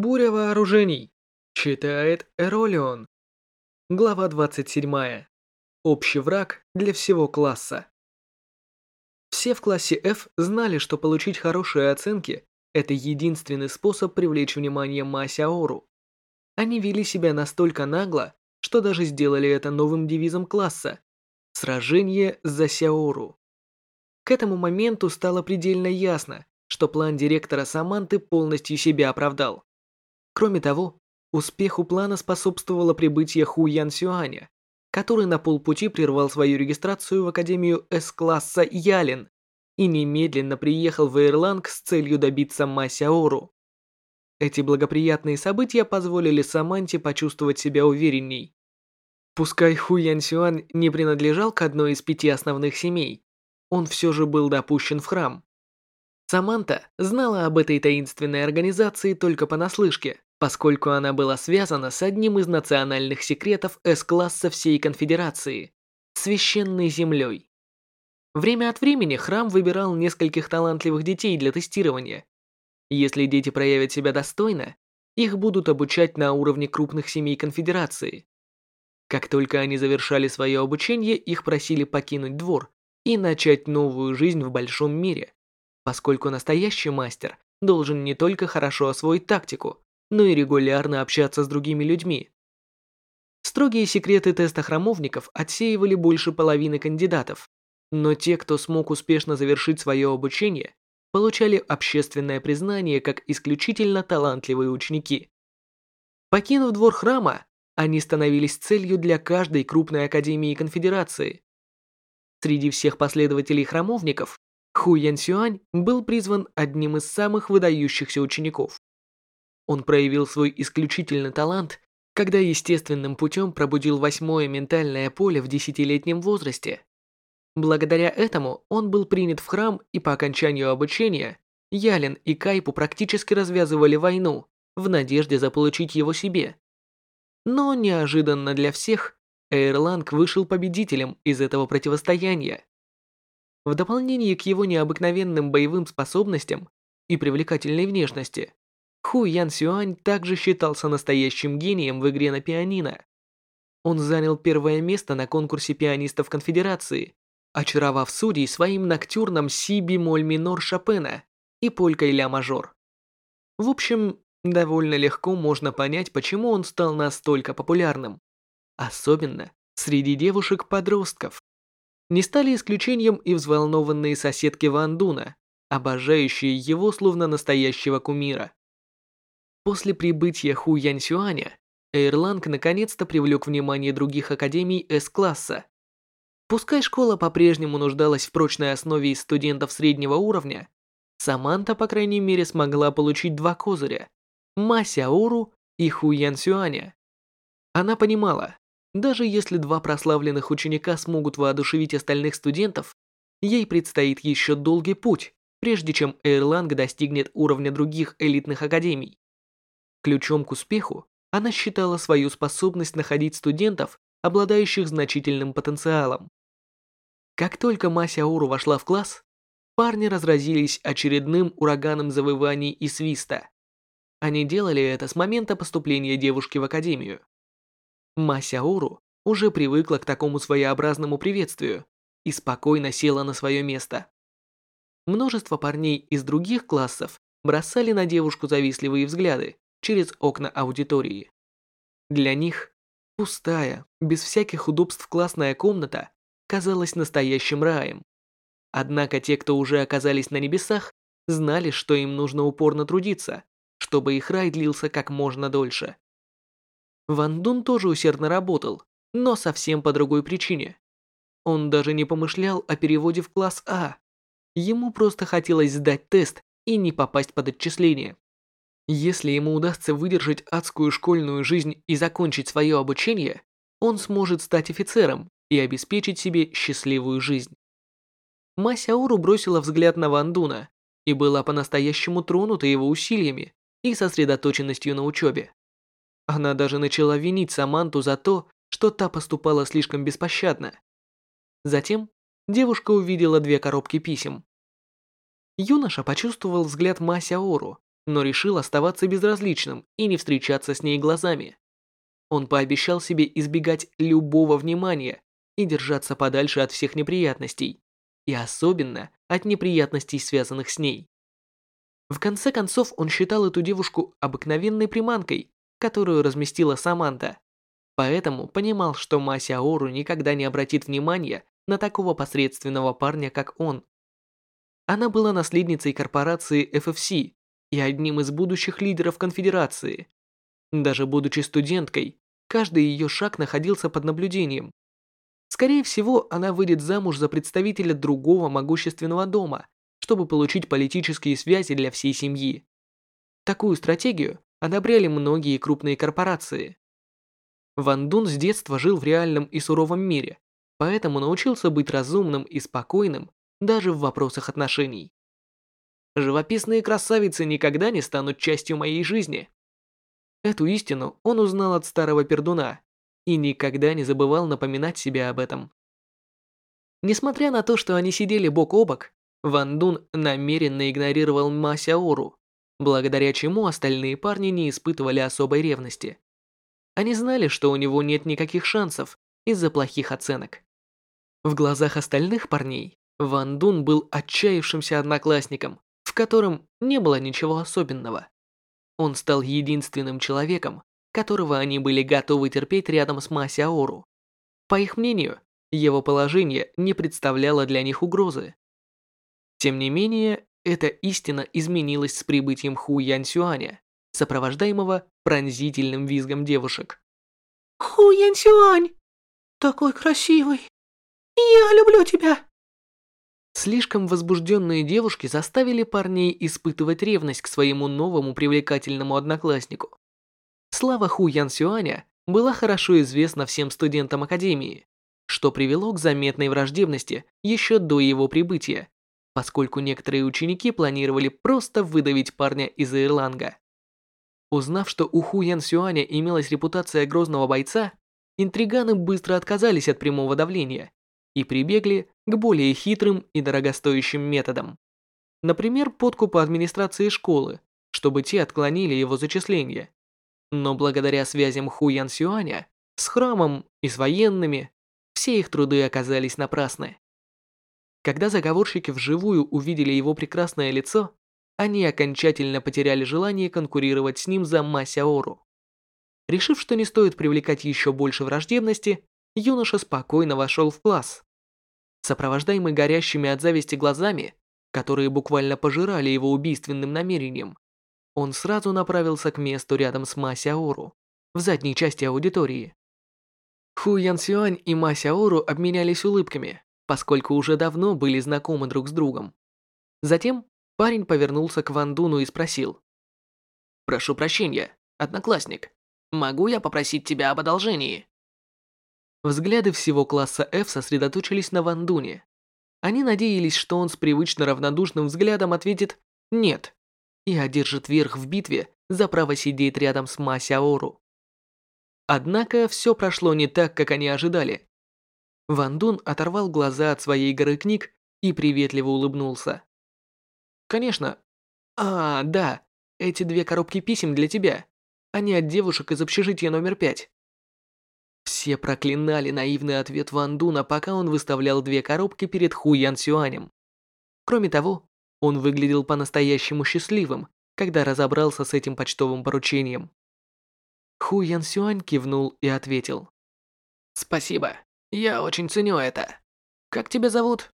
Буря вооружений. Читает Эролион. Глава 27. Общий враг для всего класса. Все в классе F знали, что получить хорошие оценки – это единственный способ привлечь внимание Масяору. Они вели себя настолько нагло, что даже сделали это новым девизом класса – «Сражение за Сяору». К этому моменту стало предельно ясно, что план директора Саманты полностью себя оправдал. Кроме того, успеху плана способствовало прибытие Ху Ян Сюаня, который на полпути прервал свою регистрацию в Академию С-класса Ялин и немедленно приехал в Эйрланг с целью добиться Ма Сяору. Эти благоприятные события позволили Саманте почувствовать себя уверенней. Пускай Ху Ян Сюань не принадлежал к одной из пяти основных семей, он все же был допущен в храм. Саманта знала об этой таинственной организации только понаслышке поскольку она была связана с одним из национальных секретов С-класса всей конфедерации – священной землей. Время от времени храм выбирал нескольких талантливых детей для тестирования. Если дети проявят себя достойно, их будут обучать на уровне крупных семей конфедерации. Как только они завершали свое обучение, их просили покинуть двор и начать новую жизнь в большом мире, поскольку настоящий мастер должен не только хорошо освоить тактику, но и регулярно общаться с другими людьми. Строгие секреты теста храмовников отсеивали больше половины кандидатов, но те, кто смог успешно завершить свое обучение, получали общественное признание как исключительно талантливые ученики. Покинув двор храма, они становились целью для каждой крупной академии конфедерации. Среди всех последователей храмовников Ху Ян Сюань был призван одним из самых выдающихся учеников. Он проявил свой исключительный талант, когда естественным путем пробудил восьмое ментальное поле в десятилетнем возрасте. Благодаря этому он был принят в храм и по окончанию обучения Ялин и Кайпу практически развязывали войну в надежде заполучить его себе. Но неожиданно для всех Эйрланг вышел победителем из этого противостояния. В дополнение к его необыкновенным боевым способностям и привлекательной внешности, Ху Ян Сюань также считался настоящим гением в игре на пианино. Он занял первое место на конкурсе пианистов Конфедерации, очаровав судей своим ноктюрном си бемоль минор Шопена и полькой ля мажор. В общем, довольно легко можно понять, почему он стал настолько популярным. Особенно среди девушек-подростков. Не стали исключением и взволнованные соседки Ван Дуна, обожающие его словно настоящего кумира. После прибытия Ху Яньсюаня, Эйрланг наконец-то привлек внимание других академий С-класса. Пускай школа по-прежнему нуждалась в прочной основе из студентов среднего уровня, Саманта, по крайней мере, смогла получить два козыря – Ма Сяору и Ху Янсюаня. Она понимала, даже если два прославленных ученика смогут воодушевить остальных студентов, ей предстоит еще долгий путь, прежде чем Эйрланг достигнет уровня других элитных академий. Ключом к успеху она считала свою способность находить студентов, обладающих значительным потенциалом. Как только Масяуру вошла в класс, парни разразились очередным ураганом завываний и свиста. Они делали это с момента поступления девушки в академию. Масяуру уже привыкла к такому своеобразному приветствию и спокойно села на свое место. Множество парней из других классов бросали на девушку завистливые взгляды, через окна аудитории. Для них пустая, без всяких удобств классная комната казалась настоящим раем. Однако те, кто уже оказались на небесах, знали, что им нужно упорно трудиться, чтобы их рай длился как можно дольше. Ван Дун тоже усердно работал, но совсем по другой причине. Он даже не помышлял о переводе в класс А. Ему просто хотелось сдать тест и не попасть под отчисление. Если ему удастся выдержать адскую школьную жизнь и закончить свое обучение, он сможет стать офицером и обеспечить себе счастливую жизнь. Масяуру бросила взгляд на Вандуна и была по-настоящему тронута его усилиями и сосредоточенностью на учебе. Она даже начала винить Саманту за то, что та поступала слишком беспощадно. Затем девушка увидела две коробки писем. Юноша почувствовал взгляд Масяору но решил оставаться безразличным и не встречаться с ней глазами. Он пообещал себе избегать любого внимания и держаться подальше от всех неприятностей, и особенно от неприятностей, связанных с ней. В конце концов, он считал эту девушку обыкновенной приманкой, которую разместила Саманта. Поэтому понимал, что Мася Ору никогда не обратит внимания на такого посредственного парня, как он. Она была наследницей корпорации FFC и одним из будущих лидеров конфедерации. Даже будучи студенткой, каждый ее шаг находился под наблюдением. Скорее всего, она выйдет замуж за представителя другого могущественного дома, чтобы получить политические связи для всей семьи. Такую стратегию одобряли многие крупные корпорации. Ван Дун с детства жил в реальном и суровом мире, поэтому научился быть разумным и спокойным даже в вопросах отношений. Живописные красавицы никогда не станут частью моей жизни. Эту истину он узнал от старого пердуна и никогда не забывал напоминать себе об этом. Несмотря на то, что они сидели бок о бок, Ван Дун намеренно игнорировал Ма благодаря чему остальные парни не испытывали особой ревности. Они знали, что у него нет никаких шансов из-за плохих оценок. В глазах остальных парней Ван Дун был отчаявшимся одноклассником, в котором не было ничего особенного. Он стал единственным человеком, которого они были готовы терпеть рядом с Ма Сяору. По их мнению, его положение не представляло для них угрозы. Тем не менее, эта истина изменилась с прибытием Ху Ян Сюаня, сопровождаемого пронзительным визгом девушек. «Ху Ян Сюань! Такой красивый! Я люблю тебя!» Слишком возбужденные девушки заставили парней испытывать ревность к своему новому привлекательному однокласснику. Слава Ху Ян Сюаня была хорошо известна всем студентам Академии, что привело к заметной враждебности еще до его прибытия, поскольку некоторые ученики планировали просто выдавить парня из Ирланга. Узнав, что у Ху Ян Сюаня имелась репутация грозного бойца, интриганы быстро отказались от прямого давления и прибегли к более хитрым и дорогостоящим методам. Например, подкупа администрации школы, чтобы те отклонили его зачисление. Но благодаря связям Ху Ян Сюаня с храмом и с военными, все их труды оказались напрасны. Когда заговорщики вживую увидели его прекрасное лицо, они окончательно потеряли желание конкурировать с ним за Масяору. Решив, что не стоит привлекать еще больше враждебности, юноша спокойно вошел в класс. Сопровождаемый горящими от зависти глазами, которые буквально пожирали его убийственным намерением, он сразу направился к месту рядом с Ма Сяору, в задней части аудитории. Ху Ян Сюань и Ма Сяору обменялись улыбками, поскольку уже давно были знакомы друг с другом. Затем парень повернулся к Ван Дуну и спросил. «Прошу прощения, одноклассник, могу я попросить тебя об одолжении?» Взгляды всего класса F сосредоточились на Ван Дуне. Они надеялись, что он с привычно равнодушным взглядом ответит «нет» и одержит верх в битве за право сидеть рядом с Ма Сяору. Однако все прошло не так, как они ожидали. Ван Дун оторвал глаза от своей горы книг и приветливо улыбнулся. «Конечно. А, да, эти две коробки писем для тебя. Они от девушек из общежития номер пять. Все проклинали наивный ответ Ван Дуна, пока он выставлял две коробки перед Ху Ян Сюанем. Кроме того, он выглядел по-настоящему счастливым, когда разобрался с этим почтовым поручением. Ху Ян Сюань кивнул и ответил. «Спасибо, я очень ценю это. Как тебя зовут?»